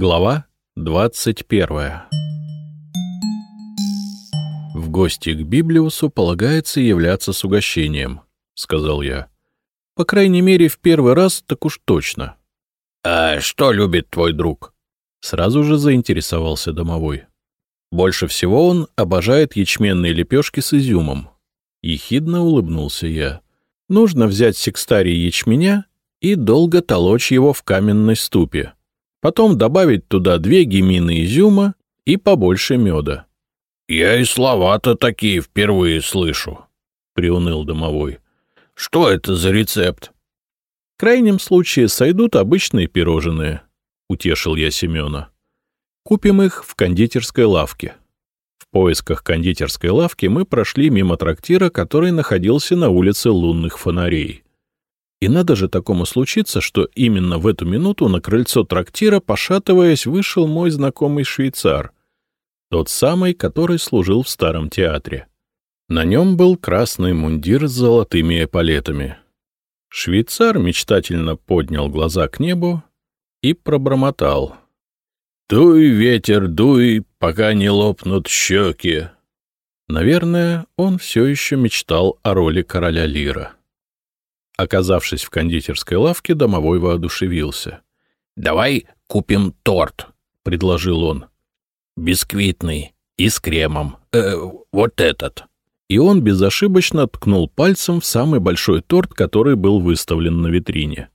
Глава 21 «В гости к Библиусу полагается являться с угощением», — сказал я. «По крайней мере, в первый раз так уж точно». «А что любит твой друг?» — сразу же заинтересовался домовой. Больше всего он обожает ячменные лепешки с изюмом. Ехидно улыбнулся я. Нужно взять секстарий ячменя и долго толочь его в каменной ступе. Потом добавить туда две гемины изюма и побольше меда. — Я и слова-то такие впервые слышу, — приуныл домовой. — Что это за рецепт? — В крайнем случае сойдут обычные пирожные, — утешил я Семена. — Купим их в кондитерской лавке. В поисках кондитерской лавки мы прошли мимо трактира, который находился на улице лунных фонарей. И надо же такому случиться, что именно в эту минуту на крыльцо трактира, пошатываясь, вышел мой знакомый швейцар, тот самый, который служил в старом театре. На нем был красный мундир с золотыми эполетами. Швейцар мечтательно поднял глаза к небу и пробормотал. «Дуй, ветер, дуй, пока не лопнут щеки!» Наверное, он все еще мечтал о роли короля Лира. Оказавшись в кондитерской лавке, домовой воодушевился. «Давай купим торт», — предложил он. «Бисквитный и с кремом. Э, вот этот». И он безошибочно ткнул пальцем в самый большой торт, который был выставлен на витрине.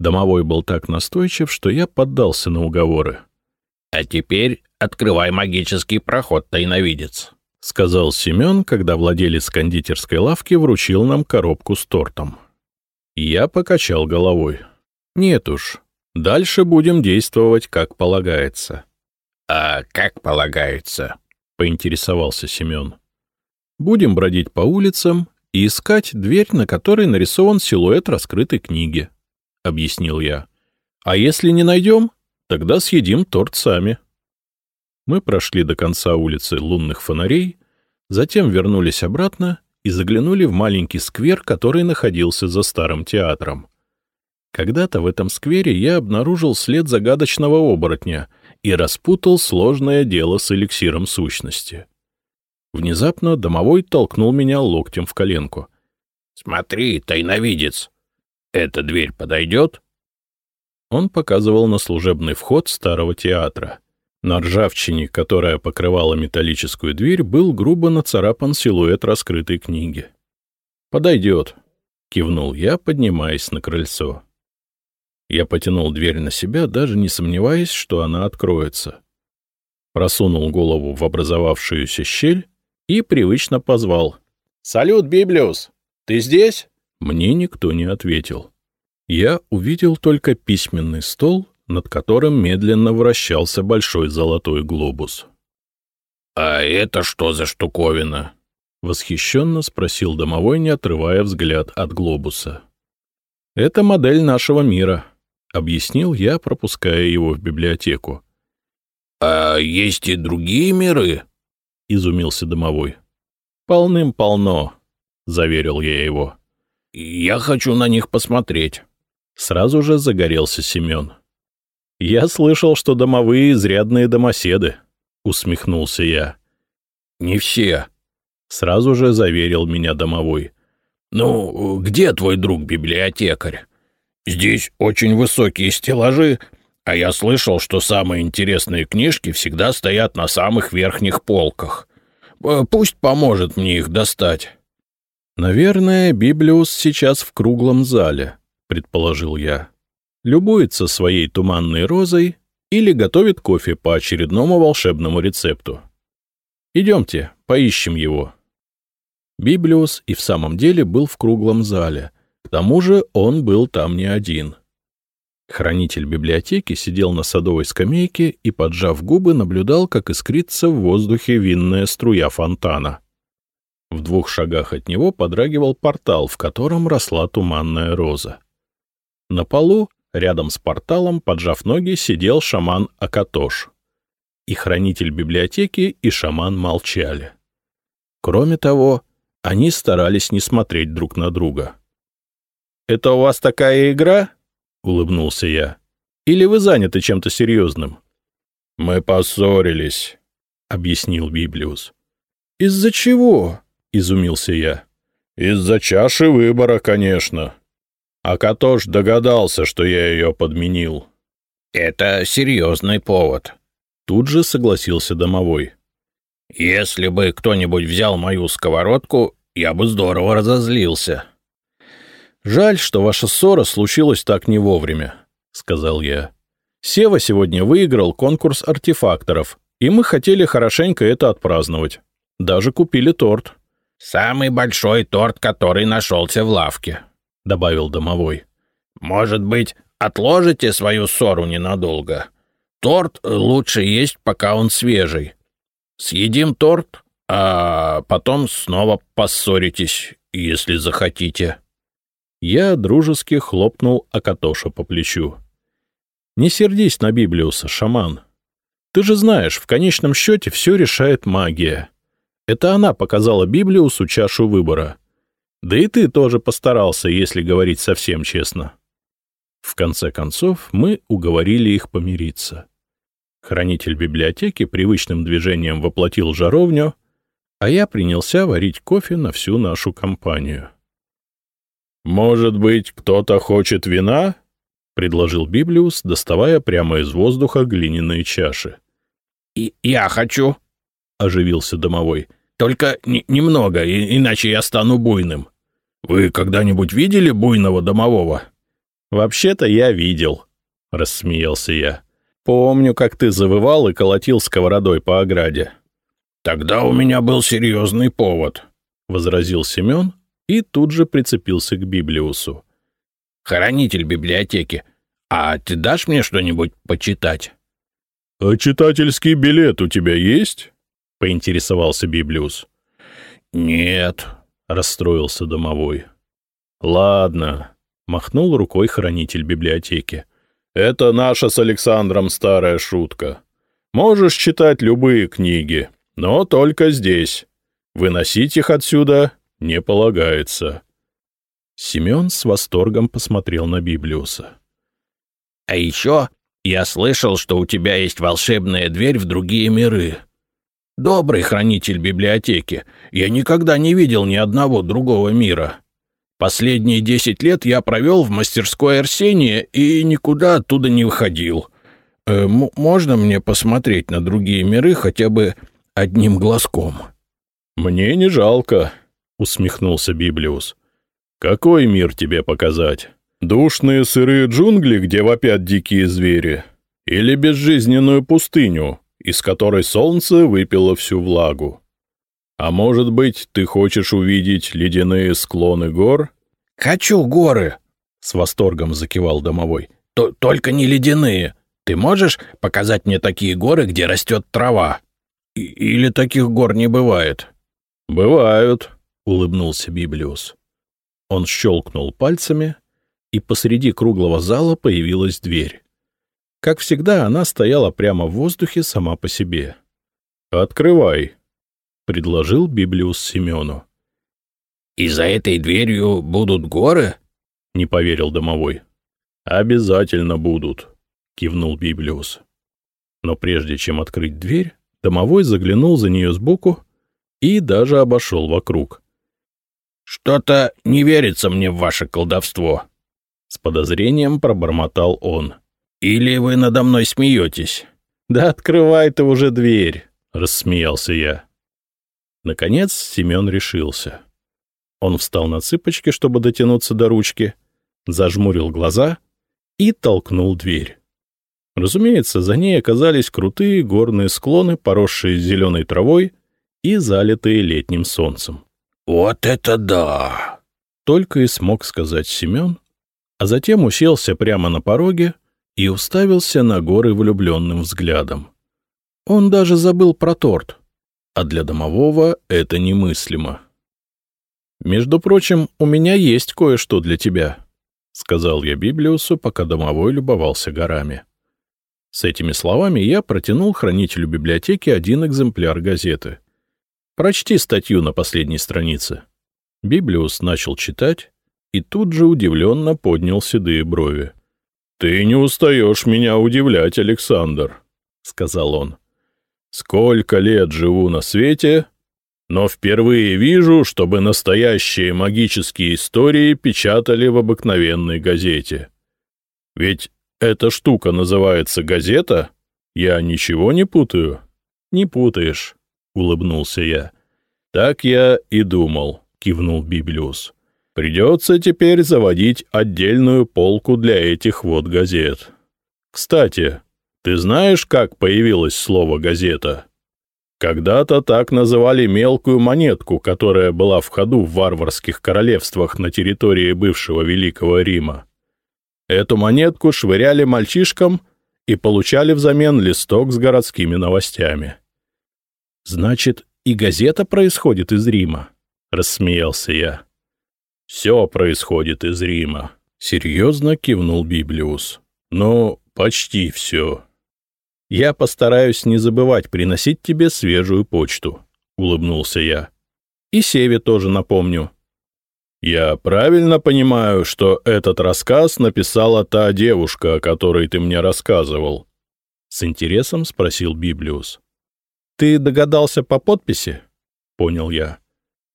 Домовой был так настойчив, что я поддался на уговоры. «А теперь открывай магический проход, тайновидец», — сказал Семен, когда владелец кондитерской лавки вручил нам коробку с тортом. Я покачал головой. «Нет уж, дальше будем действовать, как полагается». «А как полагается?» — поинтересовался Семен. «Будем бродить по улицам и искать дверь, на которой нарисован силуэт раскрытой книги», — объяснил я. «А если не найдем, тогда съедим торт сами». Мы прошли до конца улицы лунных фонарей, затем вернулись обратно и заглянули в маленький сквер, который находился за старым театром. Когда-то в этом сквере я обнаружил след загадочного оборотня и распутал сложное дело с эликсиром сущности. Внезапно домовой толкнул меня локтем в коленку. — Смотри, тайновидец, эта дверь подойдет? Он показывал на служебный вход старого театра — на ржавчине, которая покрывала металлическую дверь, был грубо нацарапан силуэт раскрытой книги. «Подойдет», — кивнул я, поднимаясь на крыльцо. Я потянул дверь на себя, даже не сомневаясь, что она откроется. Просунул голову в образовавшуюся щель и привычно позвал. «Салют, Библиус! Ты здесь?» Мне никто не ответил. Я увидел только письменный стол над которым медленно вращался большой золотой глобус. — А это что за штуковина? — восхищенно спросил домовой, не отрывая взгляд от глобуса. — Это модель нашего мира, — объяснил я, пропуская его в библиотеку. — А есть и другие миры? — изумился домовой. — Полным-полно, — заверил я его. — Я хочу на них посмотреть. Сразу же загорелся Семен. «Я слышал, что домовые изрядные домоседы», — усмехнулся я. «Не все», — сразу же заверил меня домовой. «Ну, где твой друг-библиотекарь? Здесь очень высокие стеллажи, а я слышал, что самые интересные книжки всегда стоят на самых верхних полках. Э, пусть поможет мне их достать». «Наверное, Библиус сейчас в круглом зале», — предположил я любуется своей туманной розой или готовит кофе по очередному волшебному рецепту. Идемте, поищем его. Библиус и в самом деле был в круглом зале. К тому же он был там не один. Хранитель библиотеки сидел на садовой скамейке и, поджав губы, наблюдал, как искрится в воздухе винная струя фонтана. В двух шагах от него подрагивал портал, в котором росла туманная роза. На полу Рядом с порталом, поджав ноги, сидел шаман Акатош. И хранитель библиотеки, и шаман молчали. Кроме того, они старались не смотреть друг на друга. — Это у вас такая игра? — улыбнулся я. — Или вы заняты чем-то серьезным? — Мы поссорились, — объяснил Библиус. — Из-за чего? — изумился я. — Из-за чаши выбора, конечно. А Катош догадался, что я ее подменил. — Это серьезный повод. Тут же согласился домовой. — Если бы кто-нибудь взял мою сковородку, я бы здорово разозлился. — Жаль, что ваша ссора случилась так не вовремя, — сказал я. Сева сегодня выиграл конкурс артефакторов, и мы хотели хорошенько это отпраздновать. Даже купили торт. — Самый большой торт, который нашелся в лавке, — добавил домовой. — Может быть, отложите свою ссору ненадолго? Торт лучше есть, пока он свежий. Съедим торт, а потом снова поссоритесь, если захотите. Я дружески хлопнул Акатоша по плечу. Не сердись на Библиуса, шаман. Ты же знаешь, в конечном счете все решает магия. Это она показала Библиусу чашу выбора. Да и ты тоже постарался, если говорить совсем честно. В конце концов, мы уговорили их помириться. Хранитель библиотеки привычным движением воплотил жаровню, а я принялся варить кофе на всю нашу компанию. «Может быть, кто-то хочет вина?» — предложил Библиус, доставая прямо из воздуха глиняные чаши. И «Я хочу», — оживился домовой. «Только немного, иначе я стану буйным. Вы когда-нибудь видели буйного домового?» «Вообще-то я видел», — рассмеялся я. «Помню, как ты завывал и колотил сковородой по ограде». «Тогда у меня был серьезный повод», — возразил Семен и тут же прицепился к Библиусу. «Хранитель библиотеки, а ты дашь мне что-нибудь почитать?» «А читательский билет у тебя есть?» — поинтересовался Библиус. «Нет», — расстроился домовой. «Ладно», — махнул рукой хранитель библиотеки. «Это наша с Александром старая шутка. Можешь читать любые книги, но только здесь. Выносить их отсюда не полагается». Семен с восторгом посмотрел на Библиуса. — А еще я слышал, что у тебя есть волшебная дверь в другие миры. Добрый хранитель библиотеки, я никогда не видел ни одного другого мира. Последние десять лет я провел в мастерской Арсения и никуда оттуда не выходил. Э, можно мне посмотреть на другие миры хотя бы одним глазком? — Мне не жалко, — усмехнулся Библиус. Какой мир тебе показать? Душные сырые джунгли, где вопят дикие звери? Или безжизненную пустыню, из которой солнце выпило всю влагу? А может быть, ты хочешь увидеть ледяные склоны гор? — Хочу горы! — с восторгом закивал домовой. — Только не ледяные. Ты можешь показать мне такие горы, где растет трава? Или таких гор не бывает? — Бывают, — улыбнулся Библиус. Он щелкнул пальцами, и посреди круглого зала появилась дверь. Как всегда, она стояла прямо в воздухе сама по себе. «Открывай», — предложил Библиус Семену. «И за этой дверью будут горы?» — не поверил домовой. «Обязательно будут», — кивнул Библиус. Но прежде чем открыть дверь, домовой заглянул за нее сбоку и даже обошел вокруг. «Что-то не верится мне в ваше колдовство», — с подозрением пробормотал он. «Или вы надо мной смеетесь?» «Да открывай ты уже дверь», — рассмеялся я. Наконец Семен решился. Он встал на цыпочки, чтобы дотянуться до ручки, зажмурил глаза и толкнул дверь. Разумеется, за ней оказались крутые горные склоны, поросшие зеленой травой и залитые летним солнцем. «Вот это да!» — только и смог сказать Семен, а затем уселся прямо на пороге и уставился на горы влюбленным взглядом. Он даже забыл про торт, а для домового это немыслимо. «Между прочим, у меня есть кое-что для тебя», — сказал я Библиусу, пока домовой любовался горами. С этими словами я протянул хранителю библиотеки один экземпляр газеты — Прочти статью на последней странице. Библиус начал читать и тут же удивленно поднял седые брови. «Ты не устаешь меня удивлять, Александр», — сказал он. «Сколько лет живу на свете, но впервые вижу, чтобы настоящие магические истории печатали в обыкновенной газете. Ведь эта штука называется газета? Я ничего не путаю?» «Не путаешь», — улыбнулся я. «Так я и думал», — кивнул Библиус. Придется теперь заводить отдельную полку для этих вот газет. Кстати, ты знаешь, как появилось слово «газета»? Когда-то так называли мелкую монетку, которая была в ходу в варварских королевствах на территории бывшего Великого Рима. Эту монетку швыряли мальчишкам и получали взамен листок с городскими новостями. «Значит, и газета происходит из Рима?» — рассмеялся я. Все происходит из Рима. Серьезно кивнул Библиус. Ну, почти все. Я постараюсь не забывать приносить тебе свежую почту, улыбнулся я. И Севе тоже напомню. Я правильно понимаю, что этот рассказ написала та девушка, о которой ты мне рассказывал? С интересом спросил Библиус. Ты догадался по подписи? Понял я.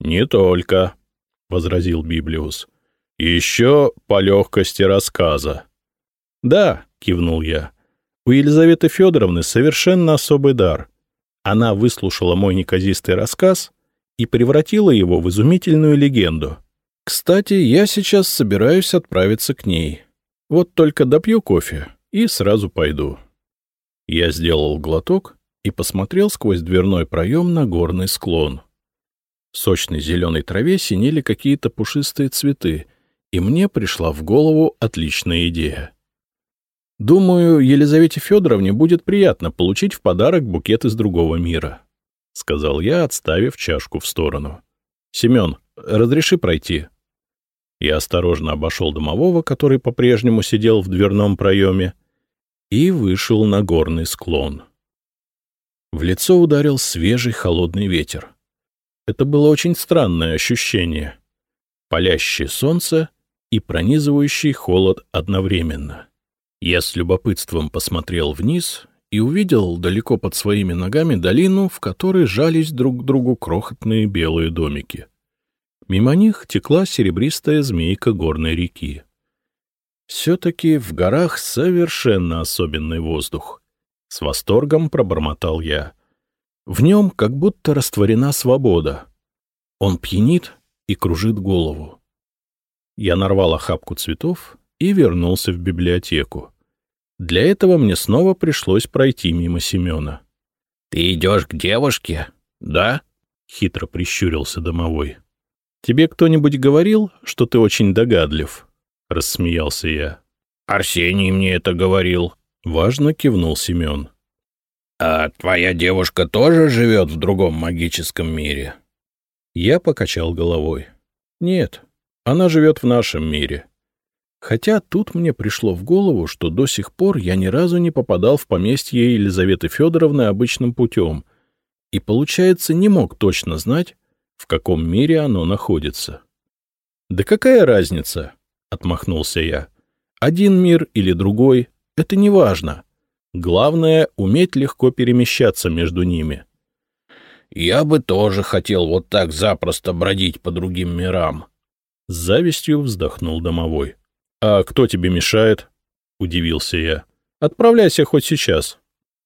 Не только, — возразил Библиус. — Еще по легкости рассказа. — Да, — кивнул я. — У Елизаветы Федоровны совершенно особый дар. Она выслушала мой неказистый рассказ и превратила его в изумительную легенду. Кстати, я сейчас собираюсь отправиться к ней. Вот только допью кофе и сразу пойду. Я сделал глоток и посмотрел сквозь дверной проем на горный склон. Сочной зеленой траве синели какие-то пушистые цветы, и мне пришла в голову отличная идея. «Думаю, Елизавете Федоровне будет приятно получить в подарок букет из другого мира», — сказал я, отставив чашку в сторону. «Семен, разреши пройти». Я осторожно обошел домового, который по-прежнему сидел в дверном проеме, и вышел на горный склон. В лицо ударил свежий холодный ветер. Это было очень странное ощущение. Палящее солнце и пронизывающий холод одновременно. Я с любопытством посмотрел вниз и увидел далеко под своими ногами долину, в которой жались друг к другу крохотные белые домики. Мимо них текла серебристая змейка горной реки. Все-таки в горах совершенно особенный воздух. С восторгом пробормотал я — в нем как будто растворена свобода. Он пьянит и кружит голову. Я нарвал охапку цветов и вернулся в библиотеку. Для этого мне снова пришлось пройти мимо Семена. — Ты идешь к девушке, да? — хитро прищурился домовой. — Тебе кто-нибудь говорил, что ты очень догадлив? — рассмеялся я. — Арсений мне это говорил. Важно кивнул Семен. «А твоя девушка тоже живет в другом магическом мире?» Я покачал головой. «Нет, она живет в нашем мире. Хотя тут мне пришло в голову, что до сих пор я ни разу не попадал в поместье Елизаветы Федоровны обычным путем, и, получается, не мог точно знать, в каком мире оно находится. «Да какая разница?» — отмахнулся я. «Один мир или другой — это не важно. Главное — уметь легко перемещаться между ними. — Я бы тоже хотел вот так запросто бродить по другим мирам. С завистью вздохнул домовой. — А кто тебе мешает? — удивился я. — Отправляйся хоть сейчас.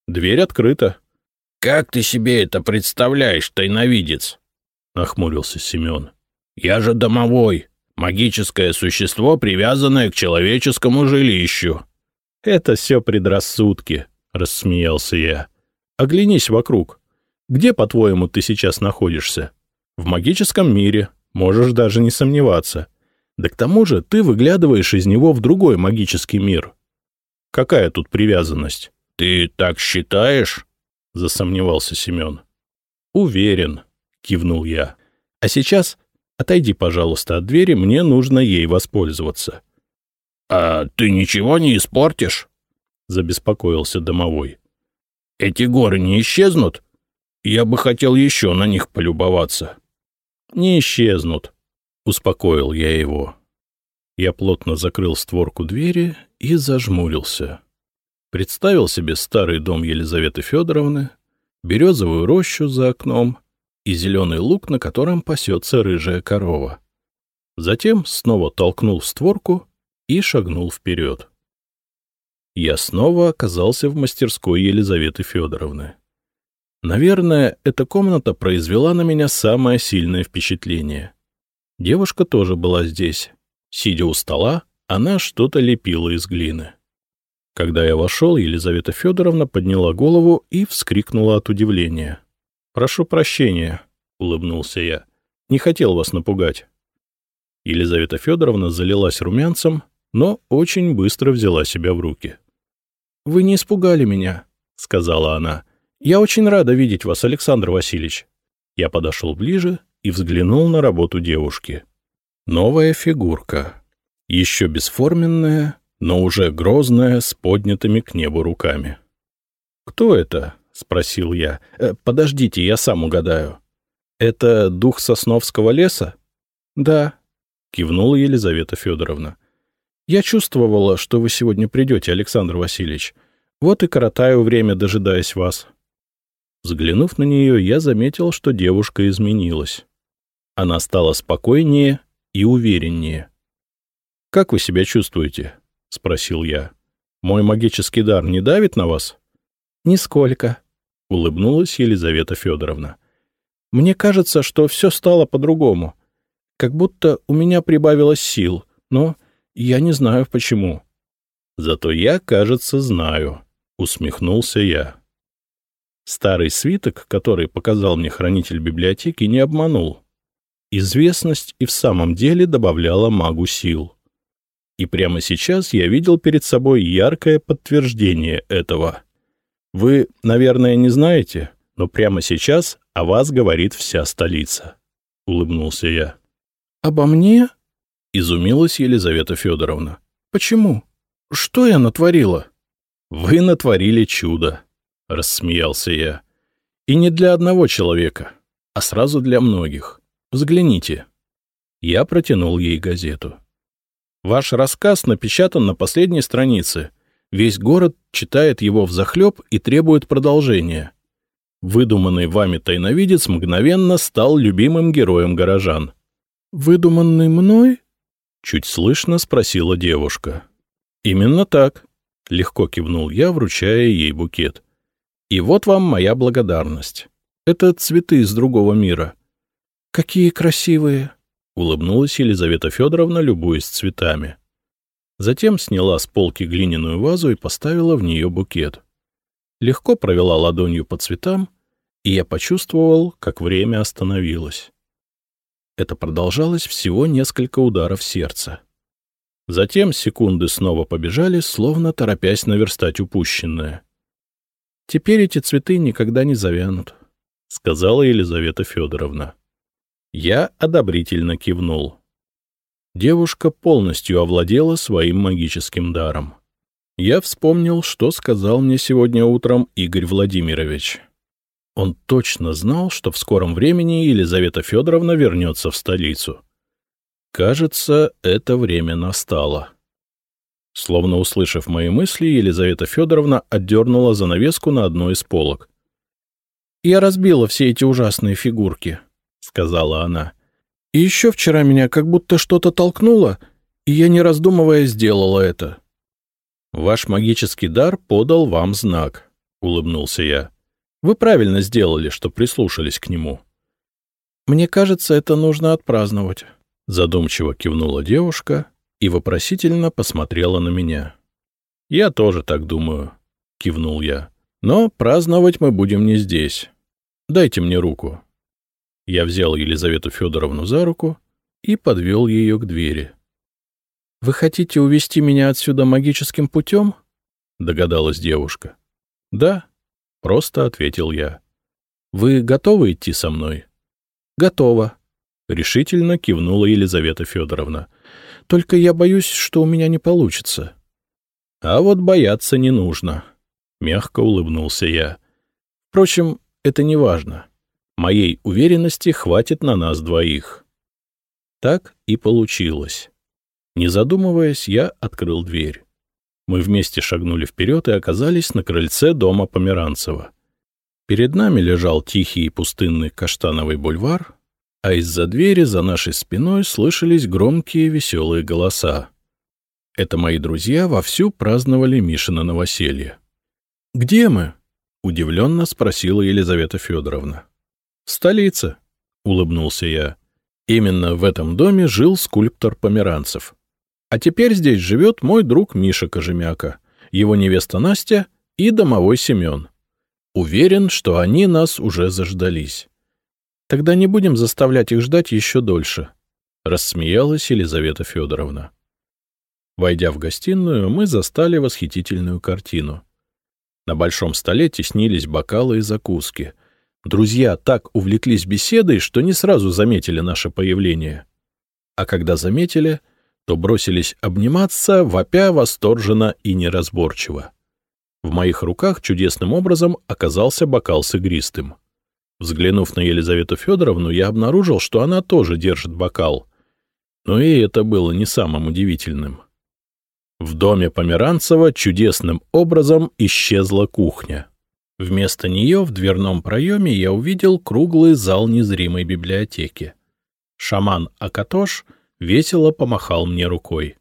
Дверь открыта. — Как ты себе это представляешь, тайновидец? — нахмурился Семен. — Я же домовой, магическое существо, привязанное к человеческому жилищу. — Это все предрассудки, — рассмеялся я. — Оглянись вокруг. Где, по-твоему, ты сейчас находишься? В магическом мире, можешь даже не сомневаться. Да к тому же ты выглядываешь из него в другой магический мир. Какая тут привязанность? — Ты так считаешь? — засомневался Семен. — Уверен, — кивнул я. — А сейчас отойди, пожалуйста, от двери, мне нужно ей воспользоваться. — «А ты ничего не испортишь?» — забеспокоился домовой. «Эти горы не исчезнут? Я бы хотел еще на них полюбоваться». «Не исчезнут», — успокоил я его. Я плотно закрыл створку двери и зажмурился. Представил себе старый дом Елизаветы Федоровны, березовую рощу за окном и зеленый луг, на котором пасется рыжая корова. Затем снова толкнул створку и шагнул вперед. Я снова оказался в мастерской Елизаветы Федоровны. Наверное, эта комната произвела на меня самое сильное впечатление. Девушка тоже была здесь. Сидя у стола, она что-то лепила из глины. Когда я вошел, Елизавета Федоровна подняла голову и вскрикнула от удивления. — Прошу прощения, — улыбнулся я. — Не хотел вас напугать. Елизавета Федоровна залилась румянцем, но очень быстро взяла себя в руки. — Вы не испугали меня, — сказала она. — Я очень рада видеть вас, Александр Васильевич. Я подошел ближе и взглянул на работу девушки. Новая фигурка. Еще бесформенная, но уже грозная, с поднятыми к небу руками. «Кто это?» — спросил я. «Э, «Подождите, я сам угадаю». «Это дух Сосновского леса?» «Да», — кивнула Елизавета Федоровна. «Я чувствовала, что вы сегодня придете, Александр Васильевич. Вот и коротаю время, дожидаясь вас». Взглянув на нее, я заметил, что девушка изменилась. Она стала спокойнее и увереннее. «Как вы себя чувствуете?» — спросил я. «Мой магический дар не давит на вас?» «Нисколько», — улыбнулась Елизавета Федоровна. «Мне кажется, что все стало по-другому. Как будто у меня прибавилось сил, но я не знаю почему». «Зато я, кажется, знаю», — усмехнулся я. Старый свиток, который показал мне хранитель библиотеки, не обманул. Известность и в самом деле добавляла магу сил. И прямо сейчас я видел перед собой яркое подтверждение этого. Вы, наверное, не знаете, но прямо сейчас о вас говорит вся столица. — улыбнулся я. — Обо мне? — изумилась Елизавета Федоровна. — Почему? Что я натворила? — Вы натворили чудо, — рассмеялся я. — И не для одного человека, а сразу для многих. Взгляните. Я протянул ей газету. Ваш рассказ напечатан на последней странице. Весь город читает его взахлеб и требует продолжения. Выдуманный вами тайновидец мгновенно стал любимым героем горожан. «Выдуманный мной?» — чуть слышно спросила девушка. «Именно так», — легко кивнул я, вручая ей букет. «И вот вам моя благодарность. Это цветы из другого мира. «Какие красивые!» — улыбнулась Елизавета Федоровна, любуясь цветами. Затем сняла с полки глиняную вазу и поставила в нее букет. Легко провела ладонью по цветам, и я почувствовал, как время остановилось. Это продолжалось всего несколько ударов сердца. Затем секунды снова побежали, словно торопясь наверстать упущенное. «Теперь эти цветы никогда не завянут», — сказала Елизавета Федоровна. Я одобрительно кивнул. Девушка полностью овладела своим магическим даром. Я вспомнил, что сказал мне сегодня утром Игорь Владимирович. Он точно знал, что в скором времени Елизавета Федоровна вернется в столицу. Кажется, это время настало. Словно услышав мои мысли, Елизавета Федоровна отдернула занавеску на одной из полок. «Я разбила все эти ужасные фигурки», — сказала она. — И еще вчера меня как будто что-то толкнуло, и я, не раздумывая, сделала это. — Ваш магический дар подал вам знак, — улыбнулся я. — Вы правильно сделали, что прислушались к нему. — Мне кажется, это нужно отпраздновать, — задумчиво кивнула девушка и вопросительно посмотрела на меня. — Я тоже так думаю, — кивнул я. — Но праздновать мы будем не здесь. Дайте мне руку. Я взял Елизавету Федоровну за руку и подвел ее к двери. — Вы хотите увести меня отсюда магическим путем? — догадалась девушка. — Да, — просто ответил я. — Вы готовы идти со мной? — Готова, — решительно кивнула Елизавета Федоровна. — Только я боюсь, что у меня не получится. — А вот бояться не нужно, — мягко улыбнулся я. — Впрочем, это не важно. Моей уверенности хватит на нас двоих. Так и получилось. Не задумываясь, я открыл дверь. Мы вместе шагнули вперед и оказались на крыльце дома Померанцева. Перед нами лежал тихий и пустынный каштановый бульвар, а из-за двери за нашей спиной слышались громкие веселые голоса. Это мои друзья вовсю праздновали Мишина новоселье. «Где мы?» — удивленно спросила Елизавета Федоровна. «В столице», — улыбнулся я. Именно в этом доме жил скульптор Померанцев. А теперь здесь живет мой друг Миша Кожемяка, его невеста Настя и домовой Семен. Уверен, что они нас уже заждались. Тогда не будем заставлять их ждать еще дольше, — рассмеялась Елизавета Федоровна. Войдя в гостиную, мы застали восхитительную картину. На большом столе теснились бокалы и закуски. Друзья так увлеклись беседой, что не сразу заметили наше появление. А когда заметили, то бросились обниматься, вопя восторженно и неразборчиво. В моих руках чудесным образом оказался бокал с игристым. Взглянув на Елизавету Федоровну, я обнаружил, что она тоже держит бокал. Но и это было не самым удивительным. В доме Померанцева чудесным образом исчезла кухня. Вместо нее в дверном проеме я увидел круглый зал незримой библиотеки. Шаман Акатош — весело помахал мне рукой.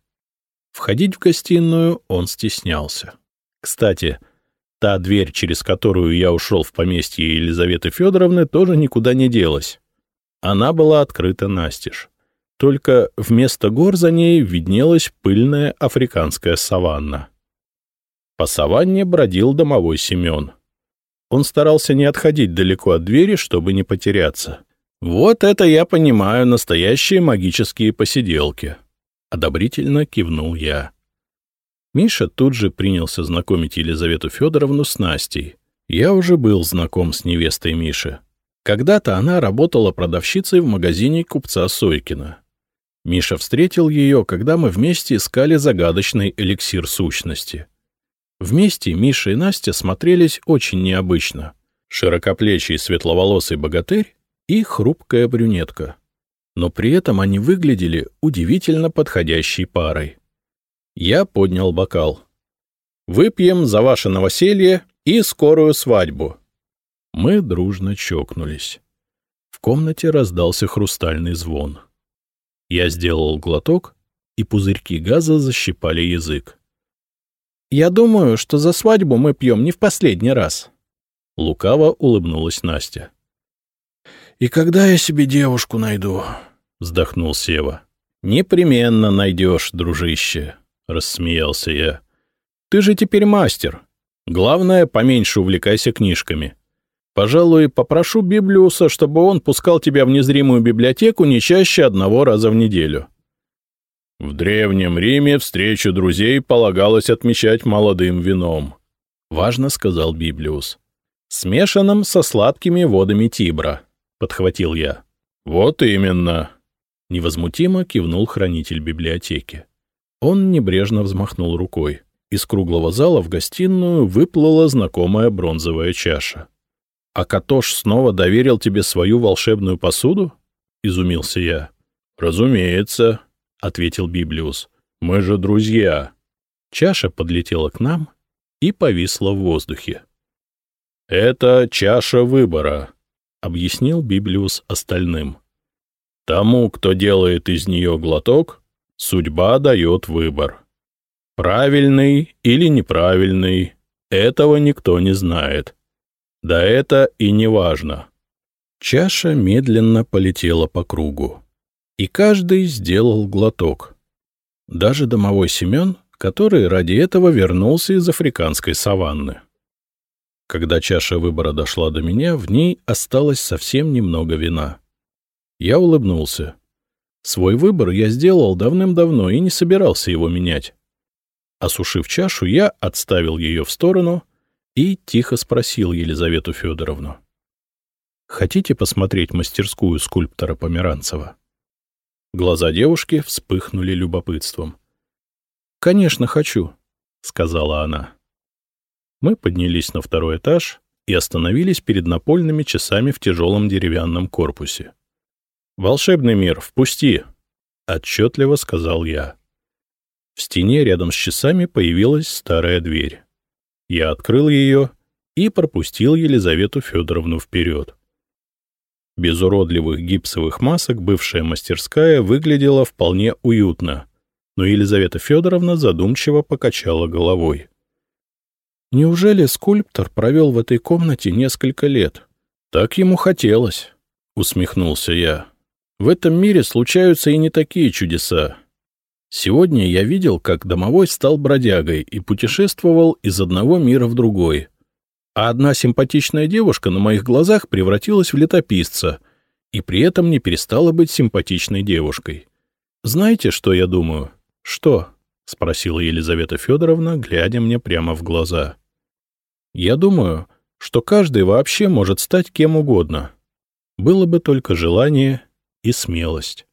Входить в гостиную он стеснялся. Кстати, та дверь, через которую я ушел в поместье Елизаветы Федоровны, тоже никуда не делась. Она была открыта настежь. Только вместо гор за ней виднелась пыльная африканская саванна. По саванне бродил домовой Семен. Он старался не отходить далеко от двери, чтобы не потеряться. «Вот это я понимаю настоящие магические посиделки», — одобрительно кивнул я. Миша тут же принялся знакомить Елизавету Федоровну с Настей. Я уже был знаком с невестой Миши. Когда-то она работала продавщицей в магазине купца Сойкина. Миша встретил ее, когда мы вместе искали загадочный эликсир сущности. Вместе Миша и Настя смотрелись очень необычно. Широкоплечий светловолосый богатырь и хрупкая брюнетка. Но при этом они выглядели удивительно подходящей парой. Я поднял бокал. «Выпьем за ваше новоселье и скорую свадьбу». Мы дружно чокнулись. В комнате раздался хрустальный звон. Я сделал глоток, и пузырьки газа защипали язык. «Я думаю, что за свадьбу мы пьем не в последний раз». Лукаво улыбнулась Настя. «И когда я себе девушку найду?» — вздохнул Сева. «Непременно найдешь, дружище», — рассмеялся я. «Ты же теперь мастер. Главное, поменьше увлекайся книжками. Пожалуй, попрошу Библиуса, чтобы он пускал тебя в незримую библиотеку не чаще одного раза в неделю». В Древнем Риме встречу друзей полагалось отмечать молодым вином, — важно сказал Библиус, — смешанным со сладкими водами Тибра. — подхватил я. «Вот именно!» — невозмутимо кивнул хранитель библиотеки. Он небрежно взмахнул рукой. Из круглого зала в гостиную выплыла знакомая бронзовая чаша. «А Катош снова доверил тебе свою волшебную посуду?» — изумился я. «Разумеется», — ответил Библиус. «Мы же друзья». Чаша подлетела к нам и повисла в воздухе. «Это чаша выбора», — объяснил Библиус остальным. «Тому, кто делает из нее глоток, судьба дает выбор. Правильный или неправильный, этого никто не знает. Да это и не важно». Чаша медленно полетела по кругу, и каждый сделал глоток. Даже домовой Семен, который ради этого вернулся из африканской саванны. Когда чаша выбора дошла до меня, в ней осталось совсем немного вина. Я улыбнулся. Свой выбор я сделал давным-давно и не собирался его менять. Осушив чашу, я отставил ее в сторону и тихо спросил Елизавету Федоровну. «Хотите посмотреть мастерскую скульптора Померанцева?» Глаза девушки вспыхнули любопытством. «Конечно, хочу», — сказала она. Мы поднялись на второй этаж и остановились перед напольными часами в тяжелом деревянном корпусе. «Волшебный мир, впусти!» — отчетливо сказал я. В стене рядом с часами появилась старая дверь. Я открыл ее и пропустил Елизавету Федоровну вперед. Без уродливых гипсовых масок бывшая мастерская выглядела вполне уютно, но Елизавета Федоровна задумчиво покачала головой. Неужели скульптор провел в этой комнате несколько лет? Так ему хотелось, — усмехнулся я. В этом мире случаются и не такие чудеса. Сегодня я видел, как домовой стал бродягой и путешествовал из одного мира в другой — а одна симпатичная девушка на моих глазах превратилась в летописца и при этом не перестала быть симпатичной девушкой. Знаете, что я думаю? — Что? — спросила Елизавета Федоровна, глядя мне прямо в глаза. — Я думаю, что каждый вообще может стать кем угодно. Было бы только желание и смелость.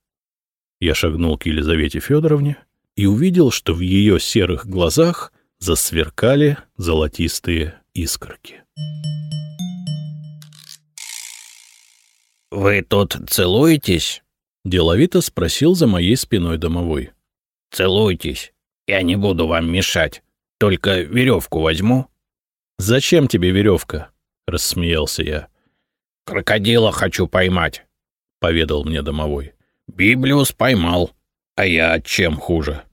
Я шагнул к Елизавете Федоровне и увидел, что в ее серых глазах засверкали золотистые искорки. «Вы тут целуетесь?» — деловито спросил за моей спиной домовой. «Целуйтесь. Я не буду вам мешать. Только веревку возьму». «Зачем тебе веревка?» — рассмеялся я. «Крокодила хочу поймать», — поведал мне домовой. «Библиус поймал. А я чем хуже?»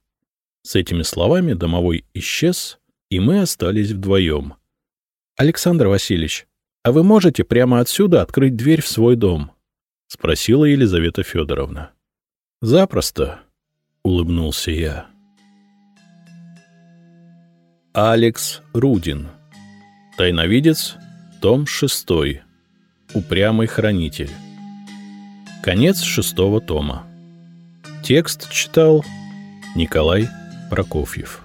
С этими словами домовой исчез, и мы остались вдвоем. — Александр Васильевич, а вы можете прямо отсюда открыть дверь в свой дом? — спросила Елизавета Федоровна. — Запросто, — улыбнулся я. Алекс Рудин. Тайновидец. Том 6. Упрямый хранитель. Конец шестого тома. Текст читал Николай Прокофьев.